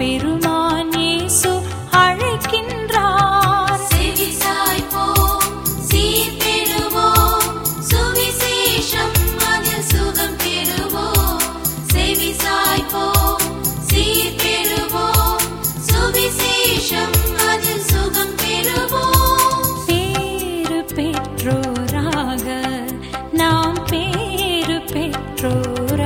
பெருமான் இயேசு அழைக்கின்றார். செவிசாய் போ சீர் பெறுவோம் சுவிசேஷம் அதில் சுகம் பெறுவோம் செவிசாய் போ சீர் பெறுவோம் சுவிசேஷம் அதில் சுகம் பெறுவோம் பேரு நாம் பேரு பெற்றோராக.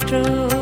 true.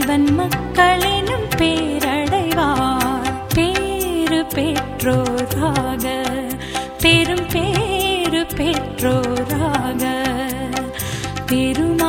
இறைவன் மக்களினும் பேரடைவார். பேரு பெற்றோராக பெரும் பேரு பெற்றோராக. பெரும்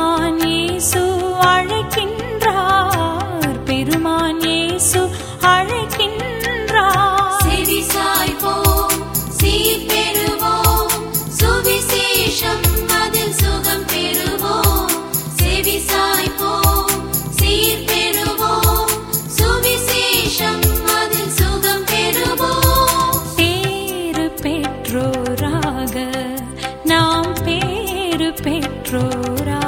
பெற்றோரா